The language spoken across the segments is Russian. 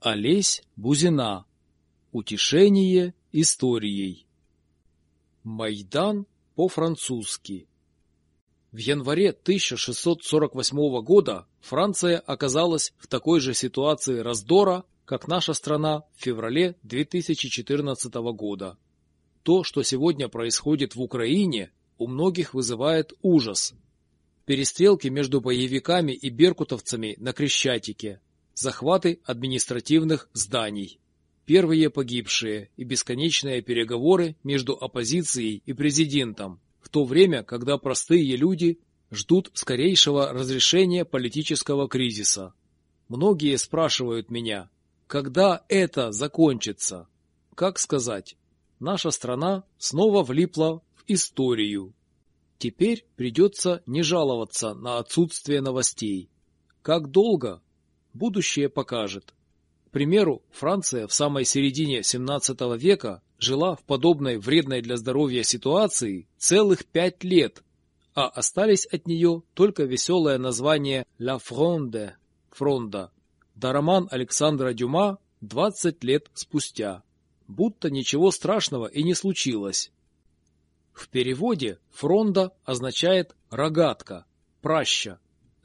Олесь Бузина. Утешение историей. Майдан по-французски. В январе 1648 года Франция оказалась в такой же ситуации раздора, как наша страна в феврале 2014 года. То, что сегодня происходит в Украине, у многих вызывает ужас. Перестрелки между боевиками и беркутовцами на Крещатике, захваты административных зданий, первые погибшие и бесконечные переговоры между оппозицией и президентом, в то время, когда простые люди ждут скорейшего разрешения политического кризиса. Многие спрашивают меня, когда это закончится? Как сказать? Наша страна снова влипла в историю. Теперь придется не жаловаться на отсутствие новостей. Как долго? Будущее покажет. К примеру, Франция в самой середине XVII века жила в подобной вредной для здоровья ситуации целых пять лет, а остались от нее только веселое название «La Fronde» – «Фронда», да роман Александра Дюма 20 лет спустя. Будто ничего страшного и не случилось. В переводе «фронда» означает «рогатка», «праща»,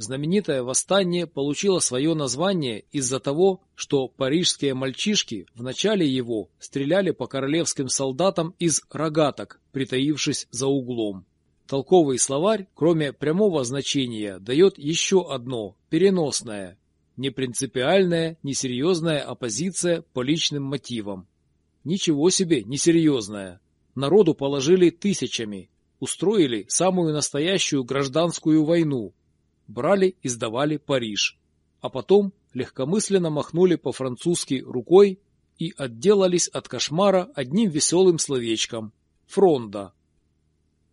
Знаменитое восстание получило свое название из-за того, что парижские мальчишки в начале его стреляли по королевским солдатам из рогаток, притаившись за углом. Толковый словарь, кроме прямого значения, дает еще одно, переносное, непринципиальная, несерьезная оппозиция по личным мотивам. Ничего себе несерьезная. Народу положили тысячами, устроили самую настоящую гражданскую войну, брали и сдавали Париж, а потом легкомысленно махнули по-французски рукой и отделались от кошмара одним веселым словечком – фронда.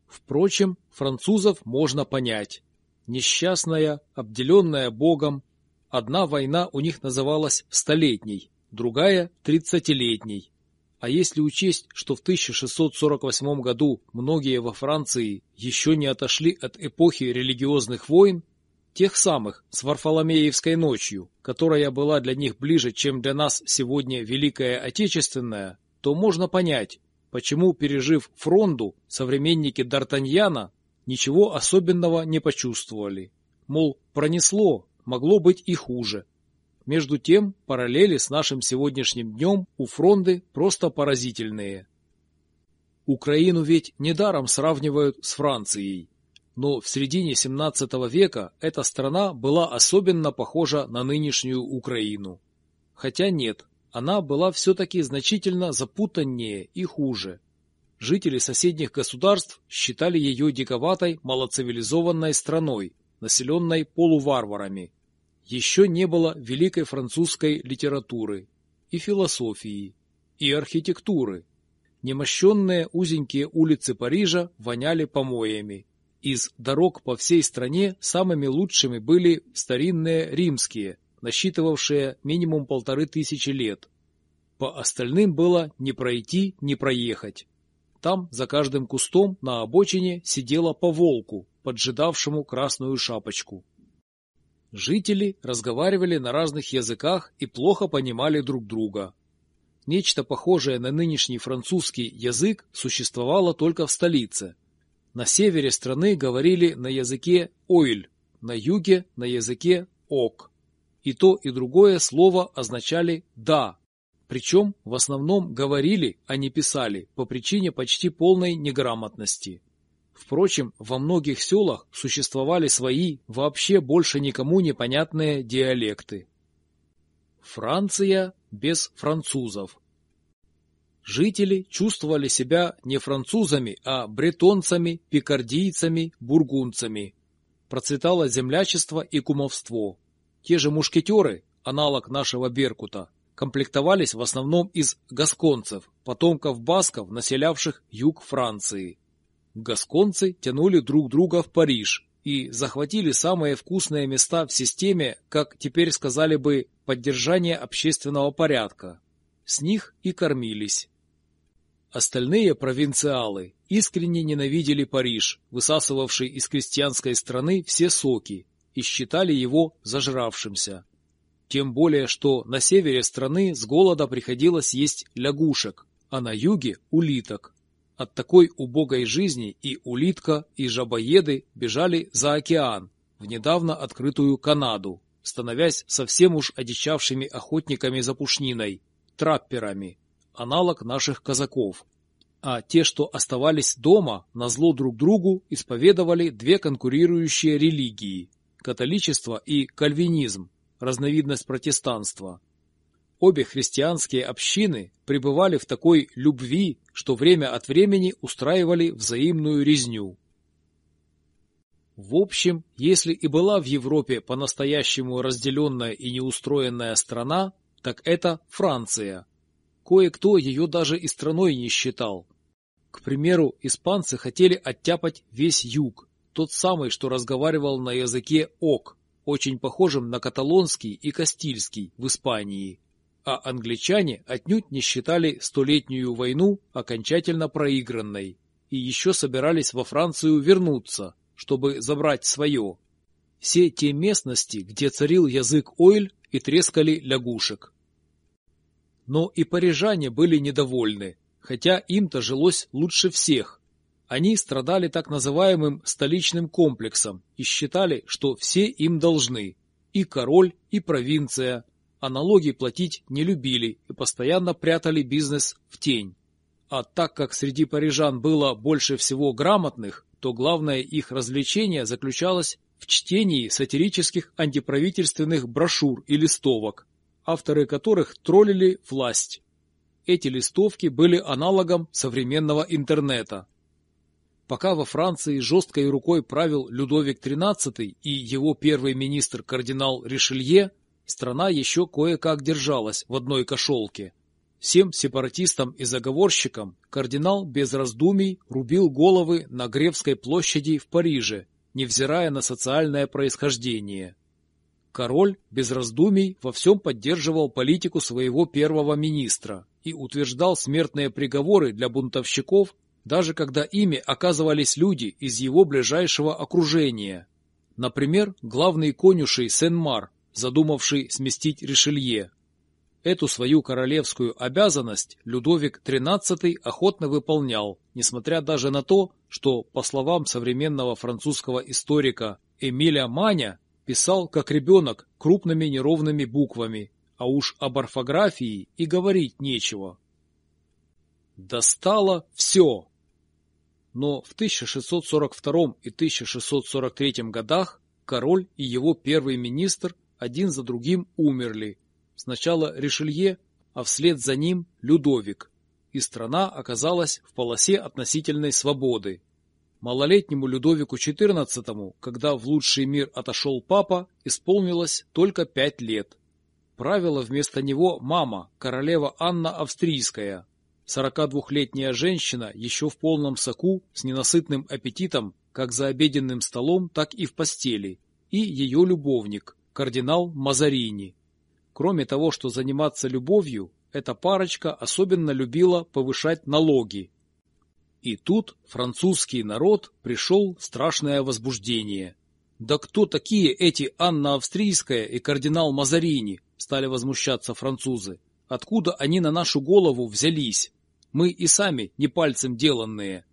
Впрочем, французов можно понять. Несчастная, обделенная Богом, одна война у них называлась «столетней», другая – «тридцатилетней». А если учесть, что в 1648 году многие во Франции еще не отошли от эпохи религиозных войн, Тех самых, с Варфоломеевской ночью, которая была для них ближе, чем для нас сегодня Великая Отечественная, то можно понять, почему, пережив фронду, современники Д'Артаньяна ничего особенного не почувствовали. Мол, пронесло, могло быть и хуже. Между тем, параллели с нашим сегодняшним днем у фронды просто поразительные. Украину ведь недаром сравнивают с Францией но в середине XVII века эта страна была особенно похожа на нынешнюю Украину. Хотя нет, она была все-таки значительно запутаннее и хуже. Жители соседних государств считали ее диковатой, малоцивилизованной страной, населенной полуварварами. Еще не было великой французской литературы и философии, и архитектуры. Немощенные узенькие улицы Парижа воняли помоями, из дорог по всей стране самыми лучшими были старинные римские, насчитывавшие минимум полторы тысячи лет. По остальным было не пройти, не проехать. Там за каждым кустом на обочине сидела по волку, поджидавшему красную шапочку. Жители разговаривали на разных языках и плохо понимали друг друга. Нечто похожее на нынешний французский язык существовало только в столице, на севере страны говорили на языке «ойль», на юге – на языке «ок». И то, и другое слово означали «да», причем в основном говорили, а не писали, по причине почти полной неграмотности. Впрочем, во многих селах существовали свои, вообще больше никому непонятные диалекты. Франция без французов. Жители чувствовали себя не французами, а бретонцами, пикардийцами, бургунцами. Процветало землячество и кумовство. Те же мушкетеры, аналог нашего Беркута, комплектовались в основном из гасконцев, потомков басков, населявших юг Франции. Гасконцы тянули друг друга в Париж и захватили самые вкусные места в системе, как теперь сказали бы, поддержания общественного порядка. С них и кормились. Остальные провинциалы искренне ненавидели Париж, высасывавший из крестьянской страны все соки, и считали его зажравшимся. тем более что на севере страны с голода приходилось есть лягушек, а на юге – улиток. От такой убогой жизни и улитка, и жабоеды бежали за океан, в недавно открытую Канаду, становясь совсем уж одичавшими охотниками за пушниной, трапперами, аналог наших казаков. А те, что оставались дома, назло друг другу исповедовали две конкурирующие религии – католичество и кальвинизм, разновидность протестанства. Обе христианские общины пребывали в такой любви, что время от времени устраивали взаимную резню. В общем, если и была в Европе по-настоящему разделенная и неустроенная страна, так это Франция. Кое-кто ее даже и страной не считал. К примеру, испанцы хотели оттяпать весь юг, тот самый, что разговаривал на языке ок, очень похожим на каталонский и кастильский в Испании. А англичане отнюдь не считали Столетнюю войну окончательно проигранной и еще собирались во Францию вернуться – чтобы забрать свое. Все те местности, где царил язык ойль и трескали лягушек. Но и парижане были недовольны, хотя им-то жилось лучше всех. Они страдали так называемым столичным комплексом и считали, что все им должны, и король, и провинция, а налоги платить не любили и постоянно прятали бизнес в тень. А так как среди парижан было больше всего грамотных, то главное их развлечение заключалось в чтении сатирических антиправительственных брошюр и листовок, авторы которых троллили власть. Эти листовки были аналогом современного интернета. Пока во Франции жесткой рукой правил Людовик XIII и его первый министр кардинал Ришелье, страна еще кое-как держалась в одной кошелке – Всем сепаратистам и заговорщикам кардинал без раздумий рубил головы на Гревской площади в Париже, невзирая на социальное происхождение. Король без раздумий во всем поддерживал политику своего первого министра и утверждал смертные приговоры для бунтовщиков, даже когда ими оказывались люди из его ближайшего окружения. Например, главный конюшей Сен-Мар, задумавший сместить Ришелье. Эту свою королевскую обязанность Людовик XIII охотно выполнял, несмотря даже на то, что, по словам современного французского историка Эмиля Маня, писал как ребенок крупными неровными буквами, а уж об орфографии и говорить нечего. Достало все! Но в 1642 и 1643 годах король и его первый министр один за другим умерли, Сначала Ришелье, а вслед за ним Людовик, и страна оказалась в полосе относительной свободы. Малолетнему Людовику XIV, когда в лучший мир отошел папа, исполнилось только пять лет. Правила вместо него мама, королева Анна Австрийская, 42-летняя женщина, еще в полном соку, с ненасытным аппетитом, как за обеденным столом, так и в постели, и ее любовник, кардинал Мазарини. Кроме того, что заниматься любовью, эта парочка особенно любила повышать налоги. И тут французский народ пришел страшное возбуждение. «Да кто такие эти Анна Австрийская и кардинал Мазарини?» стали возмущаться французы. «Откуда они на нашу голову взялись? Мы и сами не пальцем деланные».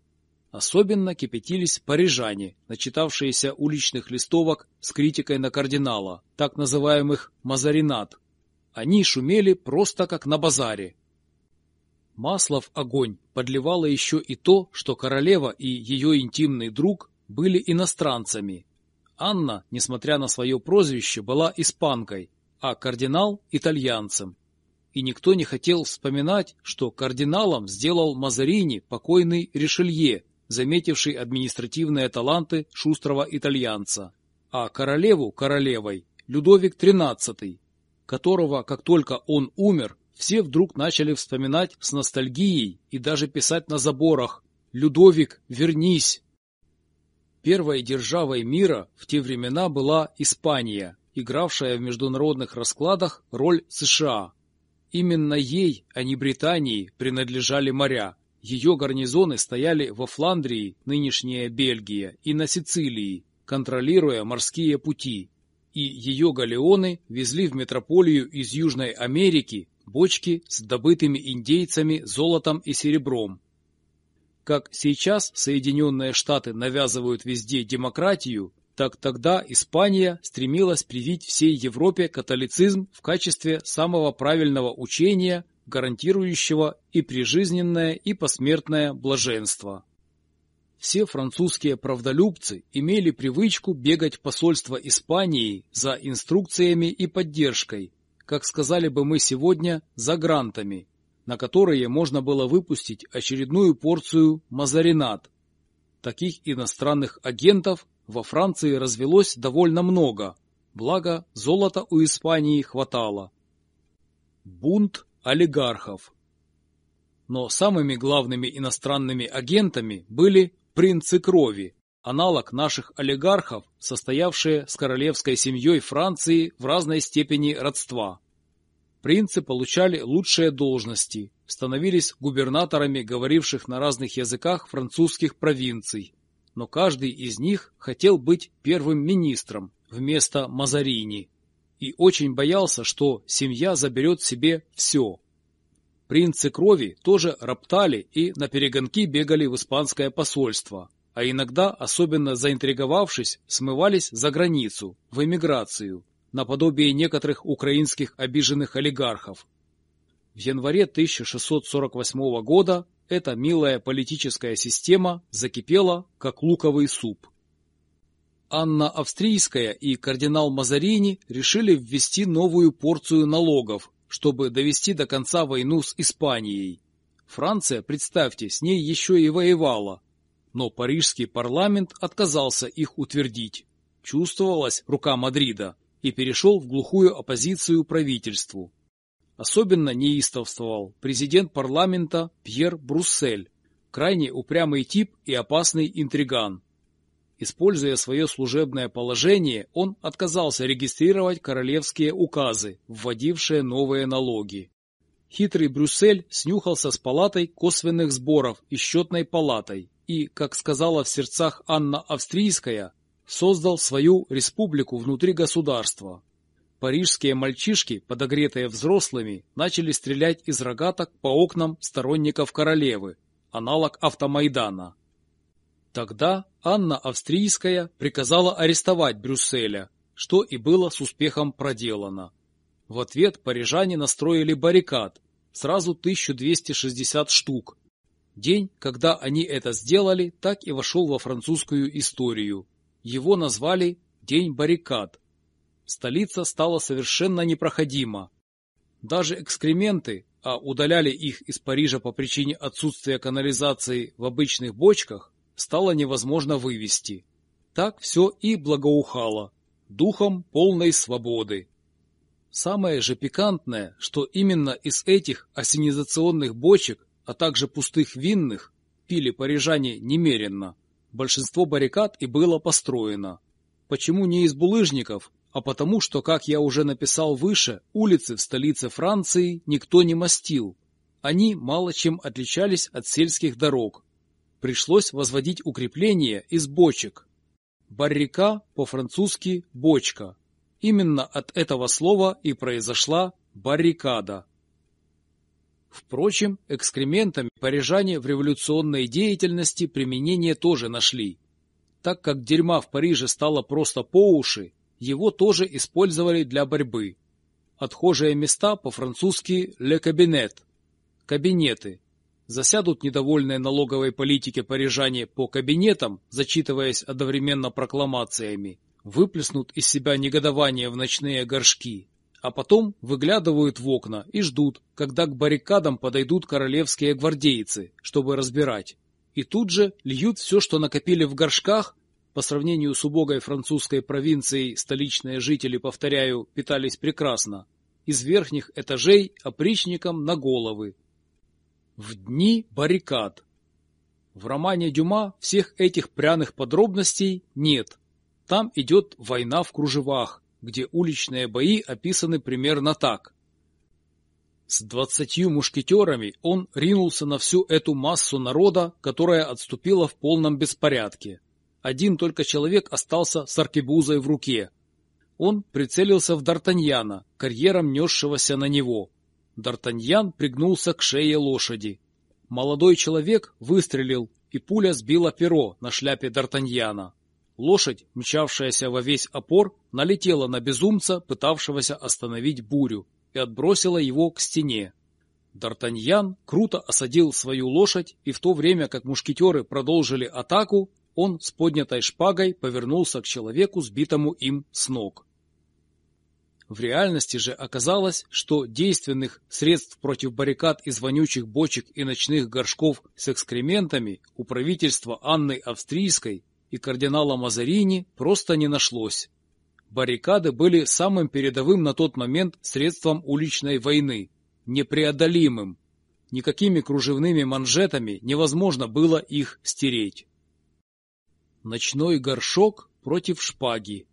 Особенно кипятились парижане, начитавшиеся уличных листовок с критикой на кардинала, так называемых «мазаринат», они шумели просто как на базаре. Масло в огонь подливало еще и то, что королева и ее интимный друг были иностранцами. Анна, несмотря на свое прозвище, была испанкой, а кардинал – итальянцем. И никто не хотел вспоминать, что кардиналом сделал Мазарини покойный Ришелье, заметивший административные таланты шустрого итальянца, а королеву королевой – Людовик XIII, которого, как только он умер, все вдруг начали вспоминать с ностальгией и даже писать на заборах «Людовик, вернись!». Первой державой мира в те времена была Испания, игравшая в международных раскладах роль США. Именно ей, а не Британии, принадлежали моря. Ее гарнизоны стояли во Фландрии, нынешняя Бельгия, и на Сицилии, контролируя морские пути и ее галеоны везли в метрополию из Южной Америки бочки с добытыми индейцами золотом и серебром. Как сейчас Соединенные Штаты навязывают везде демократию, так тогда Испания стремилась привить всей Европе католицизм в качестве самого правильного учения, гарантирующего и прижизненное, и посмертное блаженство. Все французские правдолюбцы имели привычку бегать в посольство Испании за инструкциями и поддержкой, как сказали бы мы сегодня, за грантами, на которые можно было выпустить очередную порцию мазаринат. Таких иностранных агентов во Франции развелось довольно много, благо золота у Испании хватало. Бунт олигархов Но самыми главными иностранными агентами были принцы крови, аналог наших олигархов, состоявшие с королевской семьей Франции в разной степени родства. Принцы получали лучшие должности, становились губернаторами говоривших на разных языках французских провинций, но каждый из них хотел быть первым министром вместо Мазарини и очень боялся, что семья заберет себе все. Принцы крови тоже роптали и на перегонки бегали в испанское посольство, а иногда, особенно заинтриговавшись, смывались за границу, в эмиграцию, наподобие некоторых украинских обиженных олигархов. В январе 1648 года эта милая политическая система закипела, как луковый суп. Анна Австрийская и кардинал Мазарини решили ввести новую порцию налогов чтобы довести до конца войну с Испанией. Франция, представьте, с ней еще и воевала. Но парижский парламент отказался их утвердить. Чувствовалась рука Мадрида и перешел в глухую оппозицию правительству. Особенно неистовствовал президент парламента Пьер Бруссель, крайне упрямый тип и опасный интриган. Используя свое служебное положение, он отказался регистрировать королевские указы, вводившие новые налоги. Хитрый Брюссель снюхался с палатой косвенных сборов и счетной палатой и, как сказала в сердцах Анна Австрийская, создал свою республику внутри государства. Парижские мальчишки, подогретые взрослыми, начали стрелять из рогаток по окнам сторонников королевы, аналог автомайдана. Тогда Анна Австрийская приказала арестовать Брюсселя, что и было с успехом проделано. В ответ парижане настроили баррикад, сразу 1260 штук. День, когда они это сделали, так и вошел во французскую историю. Его назвали «День баррикад». Столица стала совершенно непроходима. Даже экскременты, а удаляли их из Парижа по причине отсутствия канализации в обычных бочках, стало невозможно вывести. Так все и благоухало, духом полной свободы. Самое же пикантное, что именно из этих осенизационных бочек, а также пустых винных, пили парижане немеренно. Большинство баррикад и было построено. Почему не из булыжников, а потому что, как я уже написал выше, улицы в столице Франции никто не мастил. Они мало чем отличались от сельских дорог, пришлось возводить укрепления из бочек. Баррика по-французски «бочка». Именно от этого слова и произошла баррикада. Впрочем, экскрементами парижане в революционной деятельности применение тоже нашли. Так как дерьма в Париже стало просто по уши, его тоже использовали для борьбы. Отхожие места по-французски «le cabinet» – кабинеты, Засядут недовольные налоговой политики парижане по кабинетам, зачитываясь одновременно прокламациями, выплеснут из себя негодование в ночные горшки, а потом выглядывают в окна и ждут, когда к баррикадам подойдут королевские гвардейцы, чтобы разбирать. И тут же льют все, что накопили в горшках, по сравнению с убогой французской провинцией столичные жители, повторяю, питались прекрасно, из верхних этажей опричникам на головы, в дни баррикад. В романе Дюма всех этих пряных подробностей нет. Там идет война в кружевах, где уличные бои описаны примерно так. С двадцатью мушкетерами он ринулся на всю эту массу народа, которая отступила в полном беспорядке. Один только человек остался с аркебузой в руке. он прицелился в Д'Артаньяна, карьером несшегося на него. Д'Артаньян пригнулся к шее лошади. Молодой человек выстрелил, и пуля сбила перо на шляпе Д'Артаньяна. Лошадь, мчавшаяся во весь опор, налетела на безумца, пытавшегося остановить бурю, и отбросила его к стене. Д'Артаньян круто осадил свою лошадь, и в то время как мушкетеры продолжили атаку, он с поднятой шпагой повернулся к человеку, сбитому им с ног. В реальности же оказалось, что действенных средств против баррикад из вонючих бочек и ночных горшков с экскрементами у правительства Анны Австрийской и кардинала Мазарини просто не нашлось. Баррикады были самым передовым на тот момент средством уличной войны, непреодолимым. Никакими кружевными манжетами невозможно было их стереть. Ночной горшок против шпаги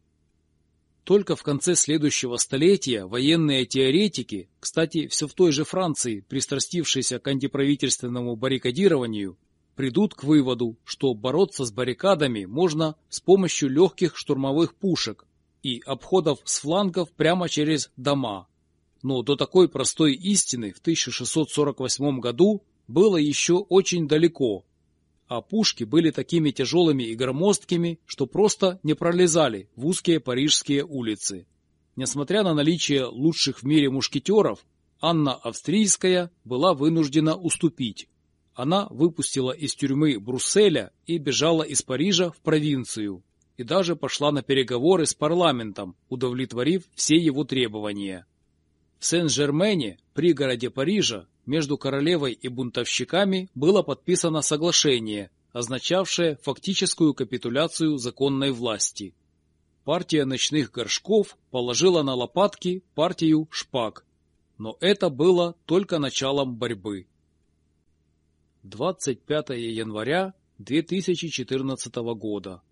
только в конце следующего столетия военные теоретики, кстати, все в той же Франции, пристрастившиеся к антиправительственному баррикадированию, придут к выводу, что бороться с баррикадами можно с помощью легких штурмовых пушек и обходов с флангов прямо через дома. Но до такой простой истины в 1648 году было еще очень далеко, а пушки были такими тяжелыми и громоздкими, что просто не пролезали в узкие парижские улицы. Несмотря на наличие лучших в мире мушкетеров, Анна Австрийская была вынуждена уступить. Она выпустила из тюрьмы Брусселя и бежала из Парижа в провинцию, и даже пошла на переговоры с парламентом, удовлетворив все его требования. В Сен-Жермене, пригороде Парижа, между королевой и бунтовщиками было подписано соглашение, означавшее фактическую капитуляцию законной власти. Партия ночных горшков положила на лопатки партию шпаг, но это было только началом борьбы. 25 января 2014 года.